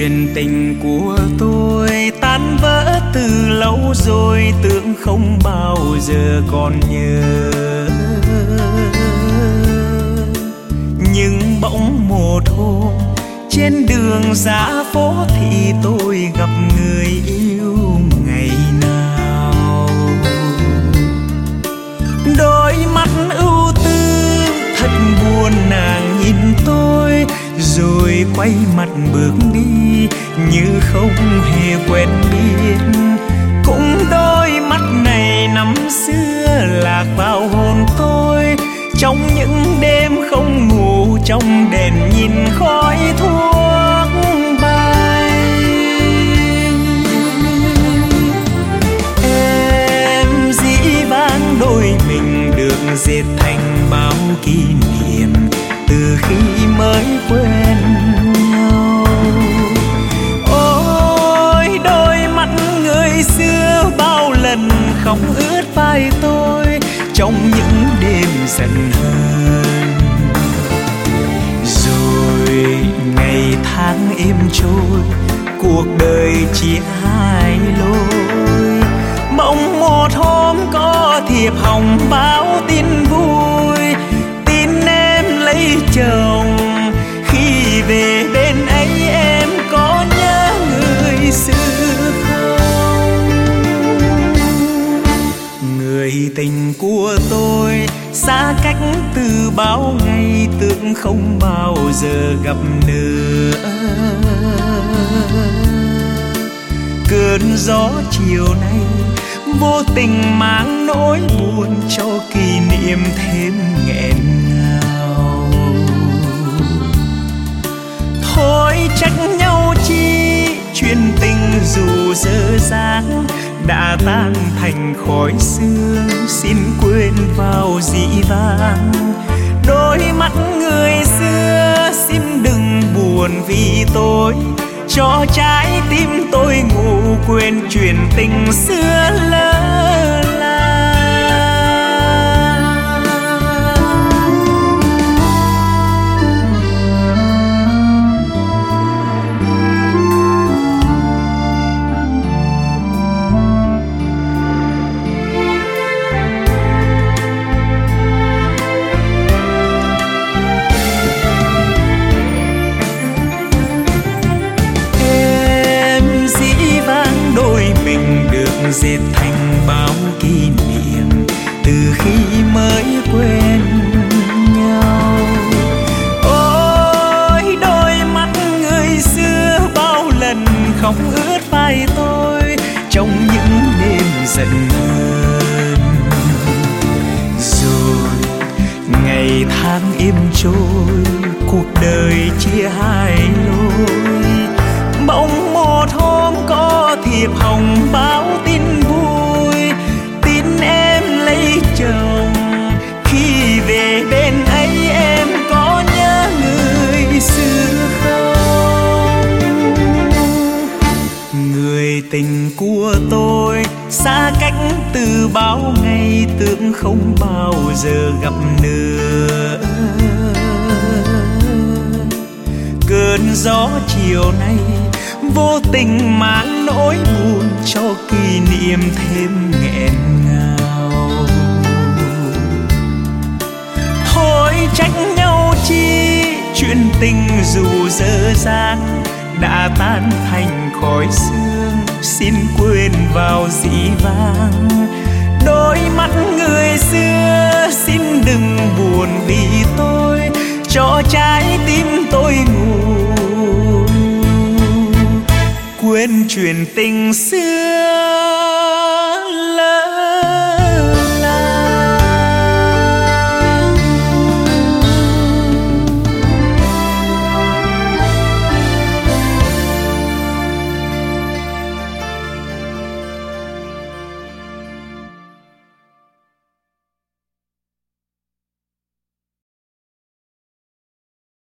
Chuyện tình của tôi tan vỡ từ lâu rồi, tưởng không bao giờ còn nhớ. Nhưng bỗng một hôm, trên đường xa phố thì tôi gặp người yêu. Rồi quay mặt bước đi, như không hề quen biết. Cũng đôi mắt này năm xưa lạc vào hồn tôi, trong những đêm không ngủ, trong đèn nhìn khói thuốc. Quên nhau. Ôi, đôi mắt người xưa bao lần không ướt vai tôi trong những đêm dần hơn rồi ngày tháng êm trôi, cuộc đời chỉ hai lối bỗng một hôm có thiệp hồng báo tin vui. Xa cách từ bao ngày tưởng không bao giờ gặp nữa. Cơn gió chiều nay vô tình mang nỗi buồn cho kỷ dù dơ dáng đã tan thành khói sương, xin quên vào dĩ vang. Đôi mắt người xưa xin đừng buồn vì tôi, cho trái tim tôi ngủ quên chuyện tình xưa lỡ dệt thành bao kỷ niệm từ khi mới quen nhau. Ôi, đôi mắt người xưa bao lần không ướt vai tôi trong những đêm giận hơn rồi, ngày tháng im trôi, cuộc đời chia hai lối. Bỗng xa cách từ bao ngày tưởng không bao giờ gặp nữa cơn gió chiều nay vô tình mang nỗi buồn cho kỷ niệm thêm nghẹn ngào thôi trách nhau chi chuyện tình dù dơ dàng đã tan thành khói sương xin quên vào dĩ vang đôi mắt người xưa, xin đừng buồn vì tôi. Cho trái tim tôi ngủ. Quên chuyện tình xưa.